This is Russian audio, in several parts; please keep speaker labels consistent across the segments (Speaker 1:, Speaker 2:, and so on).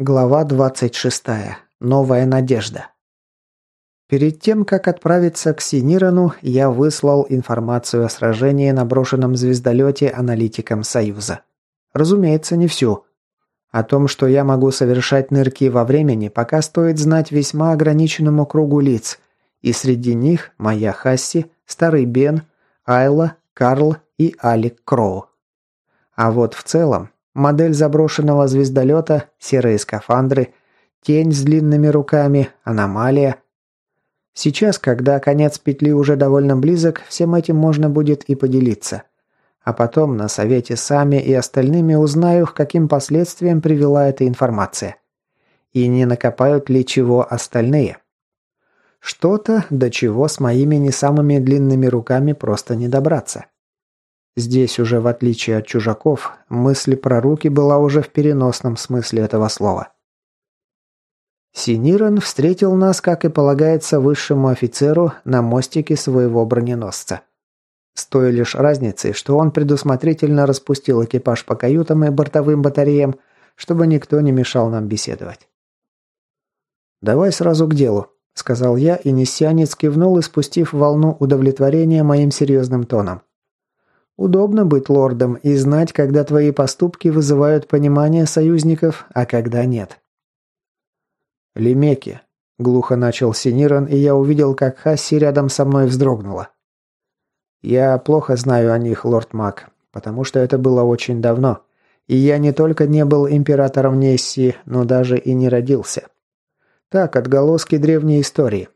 Speaker 1: Глава 26. Новая надежда. Перед тем, как отправиться к Синирану, я выслал информацию о сражении на брошенном звездолете аналитикам Союза. Разумеется, не всю. О том, что я могу совершать нырки во времени, пока стоит знать весьма ограниченному кругу лиц, и среди них моя Хасси, Старый Бен, Айла, Карл и Алик Кроу. А вот в целом, модель заброшенного звездолета, серые скафандры, тень с длинными руками, аномалия. Сейчас, когда конец петли уже довольно близок, всем этим можно будет и поделиться. А потом на совете сами и остальными узнаю, к каким последствиям привела эта информация. И не накопают ли чего остальные. Что-то, до чего с моими не самыми длинными руками просто не добраться. Здесь уже, в отличие от чужаков, мысль про руки была уже в переносном смысле этого слова. Синиран встретил нас, как и полагается высшему офицеру, на мостике своего броненосца. С той лишь разницей, что он предусмотрительно распустил экипаж по каютам и бортовым батареям, чтобы никто не мешал нам беседовать. «Давай сразу к делу», — сказал я, и несянец кивнул, испустив волну удовлетворения моим серьезным тоном. Удобно быть лордом и знать, когда твои поступки вызывают понимание союзников, а когда нет. «Лемеки», — глухо начал Синиран, и я увидел, как Хасси рядом со мной вздрогнула. «Я плохо знаю о них, лорд Мак, потому что это было очень давно, и я не только не был императором Несси, но даже и не родился. Так, отголоски древней истории.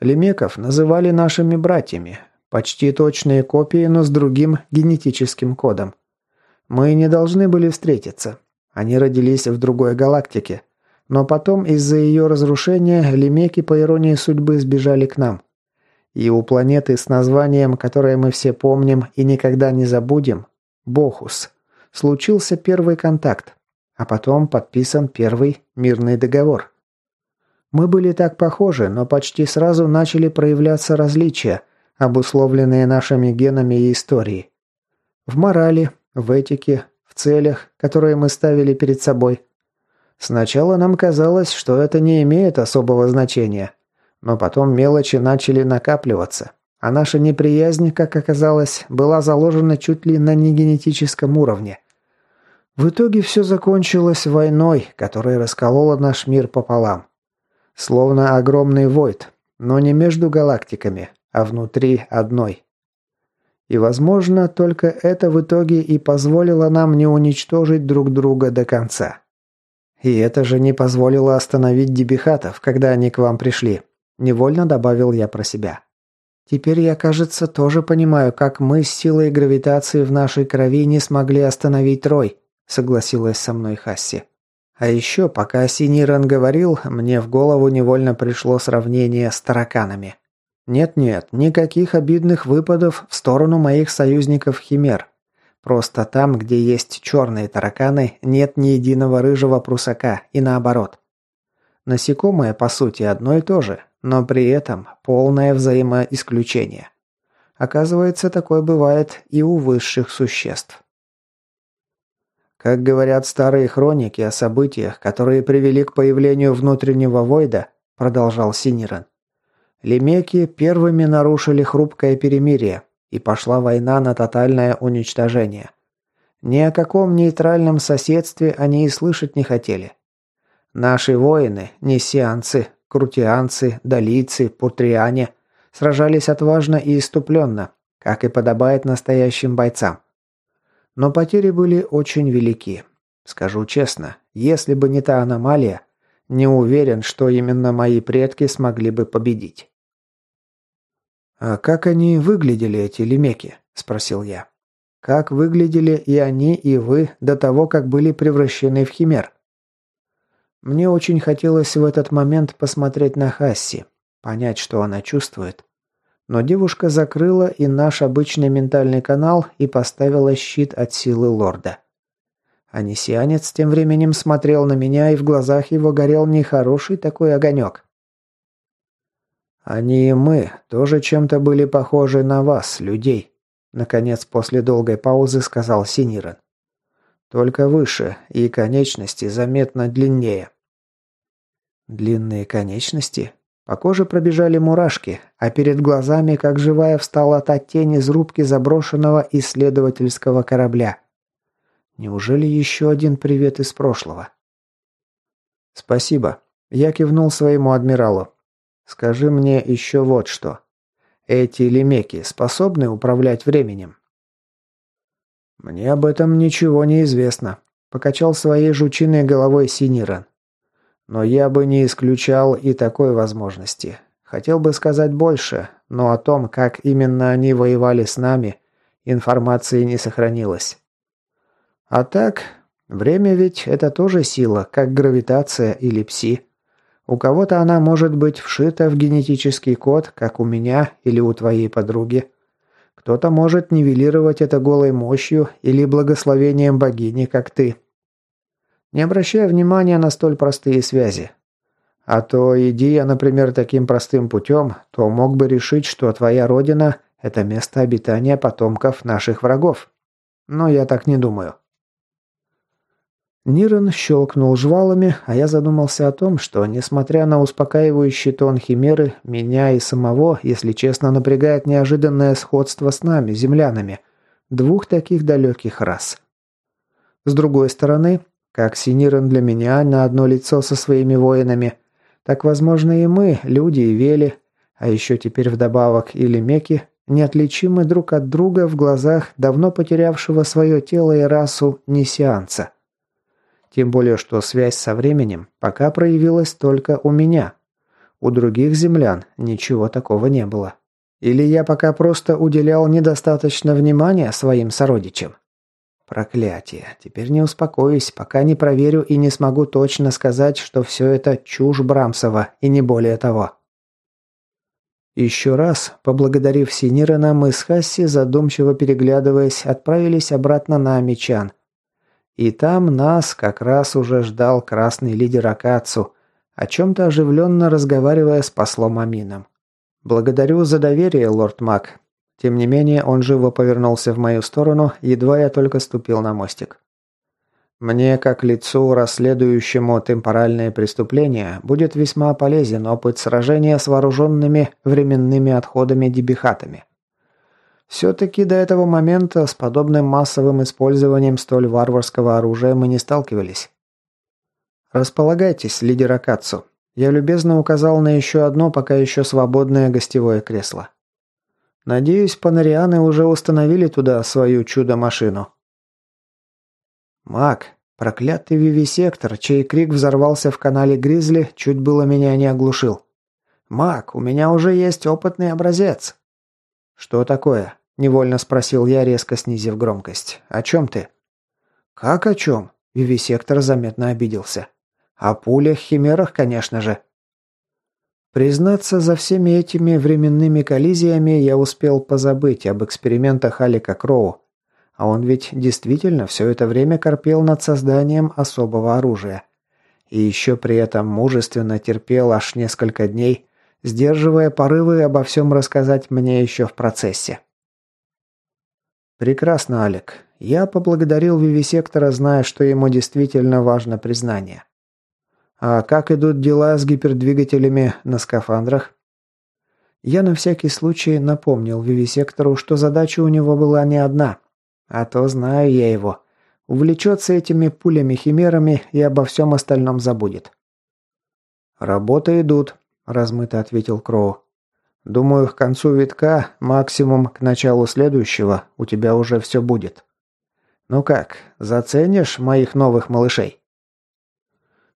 Speaker 1: Лемеков называли нашими братьями, Почти точные копии, но с другим генетическим кодом. Мы не должны были встретиться. Они родились в другой галактике. Но потом из-за ее разрушения лемеки, по иронии судьбы, сбежали к нам. И у планеты с названием, которое мы все помним и никогда не забудем, Бохус, случился первый контакт, а потом подписан первый мирный договор. Мы были так похожи, но почти сразу начали проявляться различия – обусловленные нашими генами и историей. В морали, в этике, в целях, которые мы ставили перед собой. Сначала нам казалось, что это не имеет особого значения, но потом мелочи начали накапливаться, а наша неприязнь, как оказалось, была заложена чуть ли на негенетическом уровне. В итоге все закончилось войной, которая расколола наш мир пополам. Словно огромный войд, но не между галактиками, а внутри одной. И, возможно, только это в итоге и позволило нам не уничтожить друг друга до конца. И это же не позволило остановить дебихатов, когда они к вам пришли. Невольно добавил я про себя. Теперь я, кажется, тоже понимаю, как мы с силой гравитации в нашей крови не смогли остановить Рой, согласилась со мной Хасси. А еще, пока Синиран говорил, мне в голову невольно пришло сравнение с тараканами. Нет-нет, никаких обидных выпадов в сторону моих союзников Химер. Просто там, где есть черные тараканы, нет ни единого рыжего прусака, и наоборот. Насекомое, по сути, одно и то же, но при этом полное взаимоисключение. Оказывается, такое бывает и у высших существ. Как говорят старые хроники о событиях, которые привели к появлению внутреннего войда, продолжал Синиран, Лемеки первыми нарушили хрупкое перемирие, и пошла война на тотальное уничтожение. Ни о каком нейтральном соседстве они и слышать не хотели. Наши воины, несианцы, крутианцы, долийцы, пуртриане, сражались отважно и иступленно, как и подобает настоящим бойцам. Но потери были очень велики. Скажу честно, если бы не та аномалия, не уверен, что именно мои предки смогли бы победить. «А как они выглядели, эти лемеки?» – спросил я. «Как выглядели и они, и вы до того, как были превращены в химер?» Мне очень хотелось в этот момент посмотреть на Хасси, понять, что она чувствует. Но девушка закрыла и наш обычный ментальный канал и поставила щит от силы лорда. Анисианец тем временем смотрел на меня, и в глазах его горел нехороший такой огонек. Они и мы тоже чем-то были похожи на вас, людей», — наконец после долгой паузы сказал Синирен. Только выше, и конечности заметно длиннее. Длинные конечности? По коже пробежали мурашки, а перед глазами, как живая, встала та тень из рубки заброшенного исследовательского корабля. Неужели еще один привет из прошлого? «Спасибо». Я кивнул своему адмиралу. «Скажи мне еще вот что. Эти лемеки способны управлять временем?» «Мне об этом ничего не известно», – покачал своей жучиной головой Синиран. «Но я бы не исключал и такой возможности. Хотел бы сказать больше, но о том, как именно они воевали с нами, информации не сохранилось. А так, время ведь это тоже сила, как гравитация или пси. У кого-то она может быть вшита в генетический код, как у меня или у твоей подруги. Кто-то может нивелировать это голой мощью или благословением богини, как ты. Не обращая внимания на столь простые связи. А то, иди я, например, таким простым путем, то мог бы решить, что твоя родина – это место обитания потомков наших врагов. Но я так не думаю. Нирен щелкнул жвалами, а я задумался о том, что, несмотря на успокаивающий тон Химеры, меня и самого, если честно, напрягает неожиданное сходство с нами, землянами, двух таких далеких рас. С другой стороны, как Синирен для меня на одно лицо со своими воинами, так, возможно, и мы, люди и вели, а еще теперь вдобавок и лемеки, неотличимы друг от друга в глазах давно потерявшего свое тело и расу несеанца. Тем более, что связь со временем пока проявилась только у меня. У других землян ничего такого не было. Или я пока просто уделял недостаточно внимания своим сородичам? Проклятие. Теперь не успокоюсь, пока не проверю и не смогу точно сказать, что все это чушь Брамсова и не более того. Еще раз, поблагодарив Синирена, мы с Хасси, задумчиво переглядываясь, отправились обратно на Амичан – и там нас как раз уже ждал красный лидер Акацу, о чем-то оживленно разговаривая с послом Амином. «Благодарю за доверие, лорд Мак». Тем не менее, он живо повернулся в мою сторону, едва я только ступил на мостик. Мне, как лицу, расследующему темпоральные преступления, будет весьма полезен опыт сражения с вооруженными временными отходами-дебихатами. Все-таки до этого момента с подобным массовым использованием столь варварского оружия мы не сталкивались. «Располагайтесь, лидер Акацу». Я любезно указал на еще одно, пока еще свободное гостевое кресло. Надеюсь, панарианы уже установили туда свою чудо-машину. Маг, проклятый вивисектор, чей крик взорвался в канале Гризли, чуть было меня не оглушил. Маг, у меня уже есть опытный образец. Что такое? Невольно спросил я, резко снизив громкость. «О чем ты?» «Как о чем?» Вивисектор заметно обиделся. «О пулях-химерах, конечно же». Признаться, за всеми этими временными коллизиями я успел позабыть об экспериментах Алика Кроу. А он ведь действительно все это время корпел над созданием особого оружия. И еще при этом мужественно терпел аж несколько дней, сдерживая порывы обо всем рассказать мне еще в процессе. «Прекрасно, Алек. Я поблагодарил Вивисектора, зная, что ему действительно важно признание. А как идут дела с гипердвигателями на скафандрах?» Я на всякий случай напомнил Вивисектору, что задача у него была не одна. А то знаю я его. Увлечется этими пулями-химерами и обо всем остальном забудет. «Работы идут», – размыто ответил Кроу. Думаю, к концу витка, максимум к началу следующего, у тебя уже все будет. Ну как, заценишь моих новых малышей?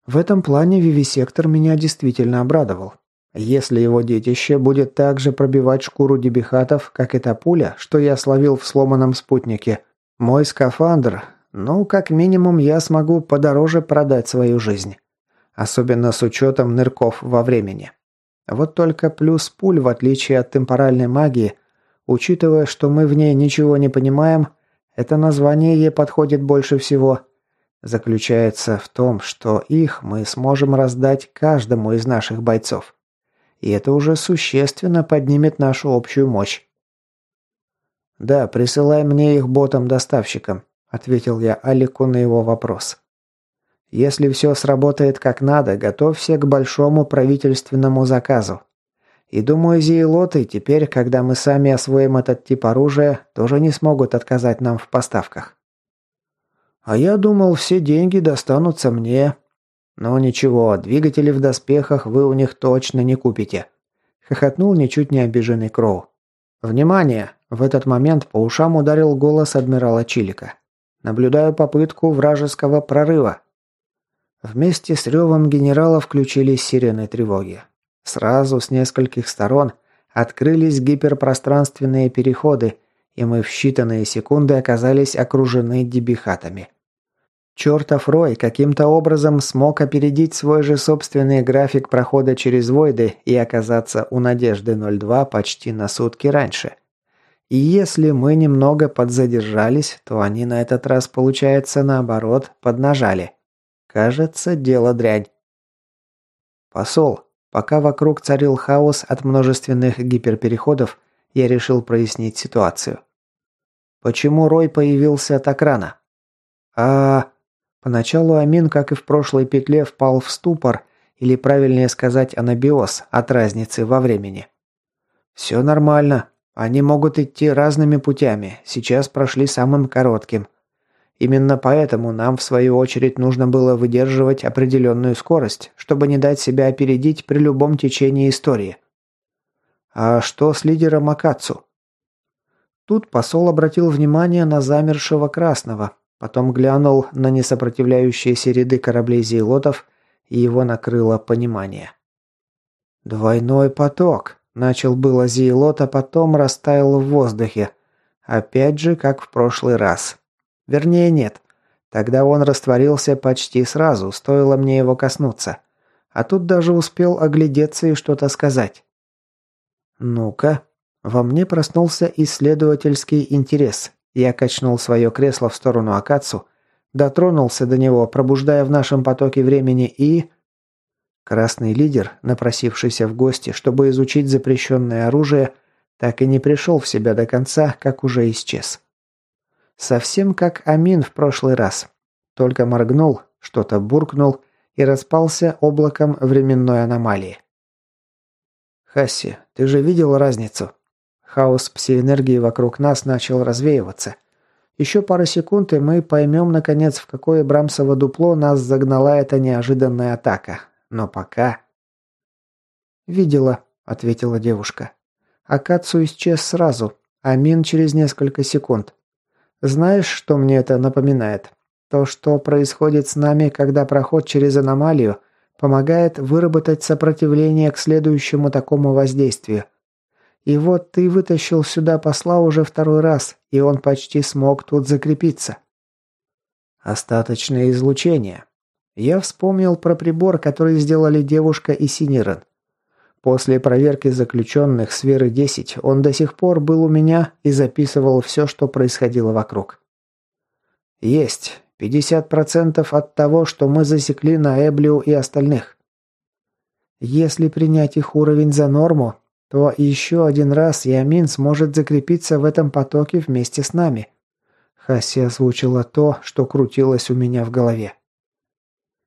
Speaker 1: В этом плане вивисектор меня действительно обрадовал. Если его детище будет так же пробивать шкуру дебихатов, как эта пуля, что я словил в сломанном спутнике, мой скафандр, ну, как минимум, я смогу подороже продать свою жизнь. Особенно с учетом нырков во времени. Вот только плюс пуль, в отличие от темпоральной магии, учитывая, что мы в ней ничего не понимаем, это название ей подходит больше всего, заключается в том, что их мы сможем раздать каждому из наших бойцов. И это уже существенно поднимет нашу общую мощь. «Да, присылай мне их ботам-доставщикам», – ответил я Алику на его вопрос. «Если все сработает как надо, готовься к большому правительственному заказу. И думаю, зиелоты теперь, когда мы сами освоим этот тип оружия, тоже не смогут отказать нам в поставках». «А я думал, все деньги достанутся мне». «Ну ничего, двигатели в доспехах вы у них точно не купите», — хохотнул ничуть не обиженный Кроу. «Внимание!» – в этот момент по ушам ударил голос адмирала Чилика. «Наблюдаю попытку вражеского прорыва». Вместе с ревом генерала включились сирены тревоги. Сразу с нескольких сторон открылись гиперпространственные переходы, и мы в считанные секунды оказались окружены дебихатами. Чертов Рой каким-то образом смог опередить свой же собственный график прохода через Войды и оказаться у Надежды-02 почти на сутки раньше. И если мы немного подзадержались, то они на этот раз, получается, наоборот, поднажали. Кажется, дело дрянь. Посол, пока вокруг царил хаос от множественных гиперпереходов, я решил прояснить ситуацию. Почему Рой появился так рано? А... Поначалу Амин, как и в прошлой петле, впал в ступор, или правильнее сказать анабиоз, от разницы во времени. «Все нормально. Они могут идти разными путями. Сейчас прошли самым коротким. Именно поэтому нам, в свою очередь, нужно было выдерживать определенную скорость, чтобы не дать себя опередить при любом течении истории. А что с лидером Акацу? Тут посол обратил внимание на замершего красного, Потом глянул на несопротивляющиеся ряды кораблей зейлотов, и его накрыло понимание. «Двойной поток!» – начал было зейлот, а потом растаял в воздухе. Опять же, как в прошлый раз. Вернее, нет. Тогда он растворился почти сразу, стоило мне его коснуться. А тут даже успел оглядеться и что-то сказать. «Ну-ка». Во мне проснулся исследовательский интерес, я качнул свое кресло в сторону Акацу, дотронулся до него, пробуждая в нашем потоке времени и... Красный лидер, напросившийся в гости, чтобы изучить запрещенное оружие, так и не пришел в себя до конца, как уже исчез. Совсем как Амин в прошлый раз. Только моргнул, что-то буркнул и распался облаком временной аномалии. «Хасси, ты же видел разницу?» Хаос псиэнергии вокруг нас начал развеиваться. Еще пара секунд, и мы поймем, наконец, в какое Брамсово дупло нас загнала эта неожиданная атака. Но пока... «Видела», — ответила девушка. Акацу исчез сразу, а Мин через несколько секунд. Знаешь, что мне это напоминает? То, что происходит с нами, когда проход через аномалию помогает выработать сопротивление к следующему такому воздействию – и вот ты вытащил сюда посла уже второй раз, и он почти смог тут закрепиться. Остаточное излучение. Я вспомнил про прибор, который сделали девушка и Синирен. После проверки заключенных сферы 10 он до сих пор был у меня и записывал все, что происходило вокруг. Есть. 50% от того, что мы засекли на Эблиу и остальных. Если принять их уровень за норму, то еще один раз Ямин сможет закрепиться в этом потоке вместе с нами. Хаси озвучила то, что крутилось у меня в голове.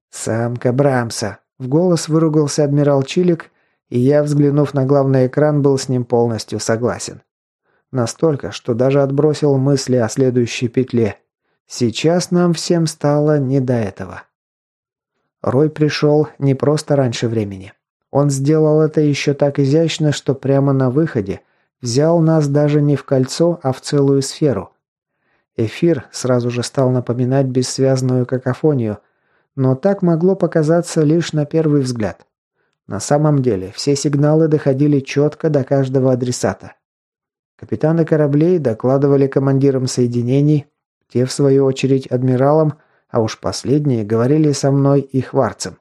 Speaker 1: «Самка Брамса!» – в голос выругался адмирал Чилик, и я, взглянув на главный экран, был с ним полностью согласен. Настолько, что даже отбросил мысли о следующей петле. Сейчас нам всем стало не до этого. Рой пришел не просто раньше времени. Он сделал это еще так изящно, что прямо на выходе взял нас даже не в кольцо, а в целую сферу. Эфир сразу же стал напоминать бессвязную какофонию, но так могло показаться лишь на первый взгляд. На самом деле все сигналы доходили четко до каждого адресата. Капитаны кораблей докладывали командирам соединений, те в свою очередь адмиралам, а уж последние говорили со мной и Хварцем.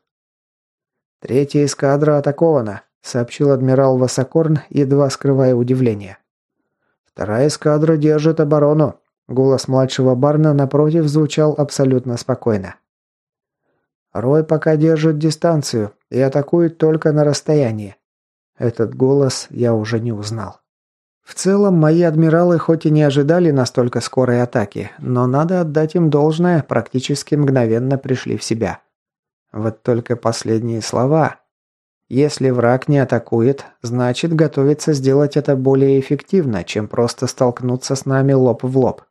Speaker 1: «Третья эскадра атакована», — сообщил адмирал Васокорн, едва скрывая удивление. «Вторая эскадра держит оборону», — голос младшего Барна напротив звучал абсолютно спокойно. «Рой пока держит дистанцию и атакует только на расстоянии». Этот голос я уже не узнал. В целом, мои адмиралы хоть и не ожидали настолько скорой атаки, но надо отдать им должное, практически мгновенно пришли в себя. Вот только последние слова. Если враг не атакует, значит готовится сделать это более эффективно, чем просто столкнуться с нами лоб в лоб.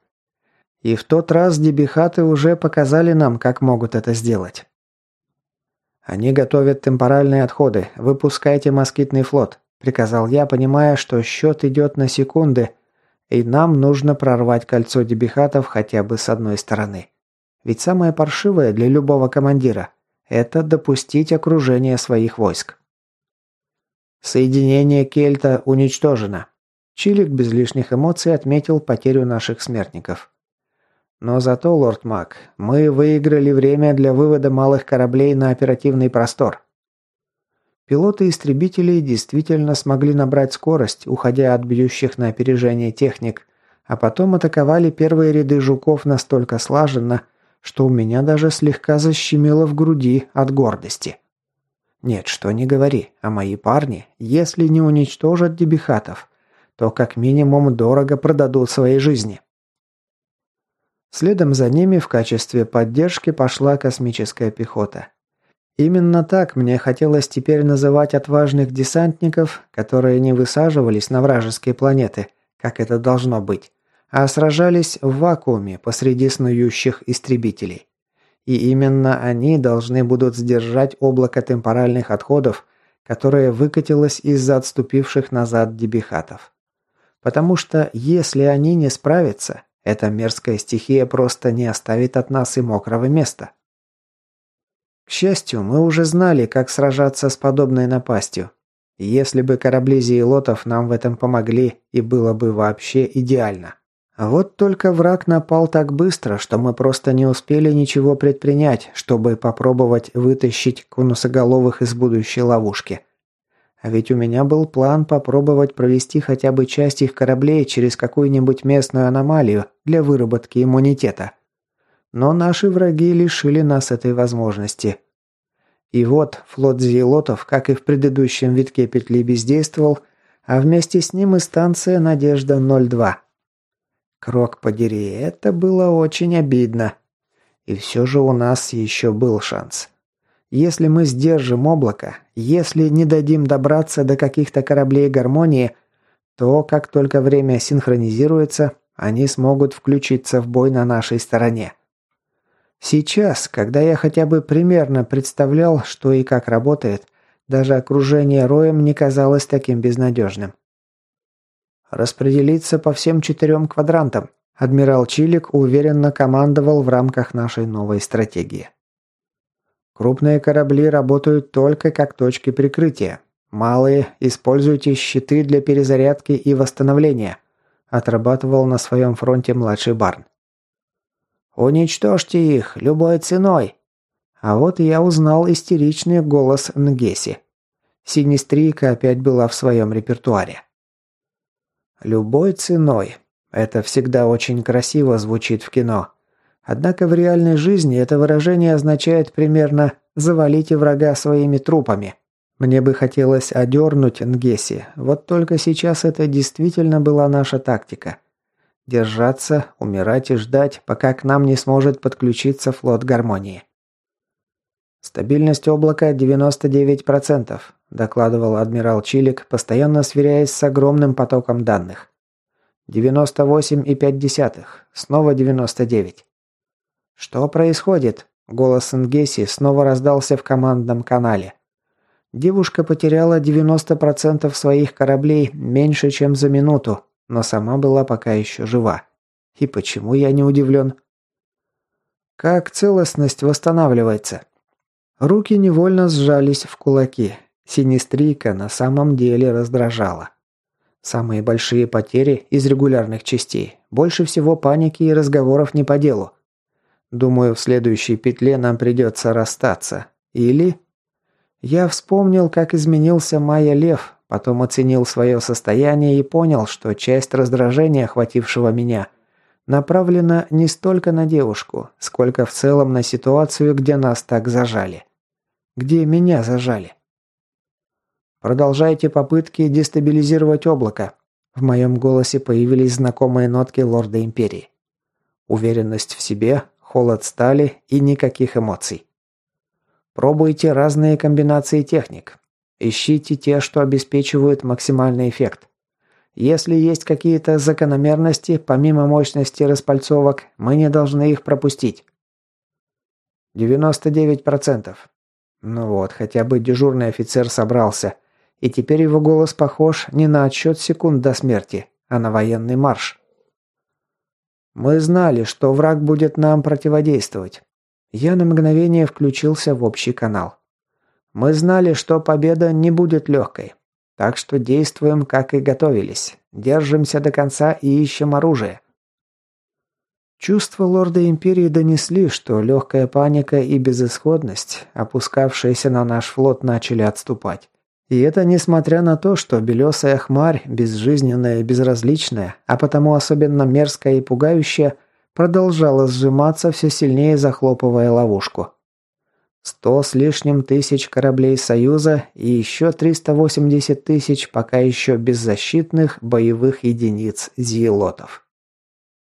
Speaker 1: И в тот раз дебихаты уже показали нам, как могут это сделать. Они готовят темпоральные отходы. Выпускайте москитный флот. – приказал я, понимая, что счет идет на секунды, и нам нужно прорвать кольцо дебихатов хотя бы с одной стороны. Ведь самое паршивое для любого командира – это допустить окружение своих войск. Соединение Кельта уничтожено. Чилик без лишних эмоций отметил потерю наших смертников. Но зато, лорд Мак, мы выиграли время для вывода малых кораблей на оперативный простор. Пилоты истребителей действительно смогли набрать скорость, уходя от бьющих на опережение техник, а потом атаковали первые ряды жуков настолько слаженно, что у меня даже слегка защемило в груди от гордости. Нет, что не говори, а мои парни, если не уничтожат дебихатов, то как минимум дорого продадут свои жизни. Следом за ними в качестве поддержки пошла космическая пехота. Именно так мне хотелось теперь называть отважных десантников, которые не высаживались на вражеские планеты, как это должно быть, а сражались в вакууме посреди снующих истребителей. И именно они должны будут сдержать облако темпоральных отходов, которое выкатилось из-за отступивших назад дебихатов. Потому что если они не справятся, эта мерзкая стихия просто не оставит от нас и мокрого места. К счастью, мы уже знали, как сражаться с подобной напастью. Если бы корабли зиелотов нам в этом помогли, и было бы вообще идеально. Вот только враг напал так быстро, что мы просто не успели ничего предпринять, чтобы попробовать вытащить конусоголовых из будущей ловушки. А ведь у меня был план попробовать провести хотя бы часть их кораблей через какую-нибудь местную аномалию для выработки иммунитета. Но наши враги лишили нас этой возможности. И вот флот зиелотов, как и в предыдущем витке петли, бездействовал, а вместе с ним и станция «Надежда-02». Крок подери, это было очень обидно. И все же у нас еще был шанс. Если мы сдержим облако, если не дадим добраться до каких-то кораблей гармонии, то как только время синхронизируется, они смогут включиться в бой на нашей стороне. Сейчас, когда я хотя бы примерно представлял, что и как работает, даже окружение роем не казалось таким безнадежным. «Распределиться по всем четырем квадрантам», адмирал Чилик уверенно командовал в рамках нашей новой стратегии. Крупные корабли работают только как точки прикрытия. Малые используйте щиты для перезарядки и восстановления, отрабатывал на своем фронте младший Барн. «Уничтожьте их, любой ценой!» А вот я узнал истеричный голос Нгеси. Синистрийка опять была в своем репертуаре. «Любой ценой». Это всегда очень красиво звучит в кино. Однако в реальной жизни это выражение означает примерно «завалите врага своими трупами». Мне бы хотелось одернуть Нгеси, вот только сейчас это действительно была наша тактика. Держаться, умирать и ждать, пока к нам не сможет подключиться флот гармонии. «Стабильность облака 99%, докладывал адмирал Чилик, постоянно сверяясь с огромным потоком данных. 98,5. Снова 99. «Что происходит?» Голос Ингеси снова раздался в командном канале. Девушка потеряла 90% своих кораблей меньше, чем за минуту, но сама была пока еще жива. И почему я не удивлен? Как целостность восстанавливается? Руки невольно сжались в кулаки. Синистрийка на самом деле раздражала. Самые большие потери из регулярных частей. Больше всего паники и разговоров не по делу. Думаю, в следующей петле нам придется расстаться. Или... Я вспомнил, как изменился Майя Лев, Потом оценил свое состояние и понял, что часть раздражения, охватившего меня, направлена не столько на девушку, сколько в целом на ситуацию, где нас так зажали. Где меня зажали. Продолжайте попытки дестабилизировать облако. В моем голосе появились знакомые нотки лорда Империи. Уверенность в себе, холод стали и никаких эмоций. Пробуйте разные комбинации техник. Ищите те, что обеспечивают максимальный эффект. Если есть какие-то закономерности, помимо мощности распальцовок, мы не должны их пропустить. 99%. Ну вот, хотя бы дежурный офицер собрался. И теперь его голос похож не на отсчет секунд до смерти, а на военный марш. Мы знали, что враг будет нам противодействовать. Я на мгновение включился в общий канал. Мы знали, что победа не будет легкой. Так что действуем, как и готовились. Держимся до конца и ищем оружие. Чувства лорда Империи донесли, что легкая паника и безысходность, опускавшиеся на наш флот, начали отступать. И это несмотря на то, что белесая хмарь, безжизненная и безразличная, а потому особенно мерзкая и пугающая, продолжала сжиматься все сильнее, захлопывая ловушку. Сто с лишним тысяч кораблей Союза и еще 380 тысяч пока еще беззащитных боевых единиц зиелотов.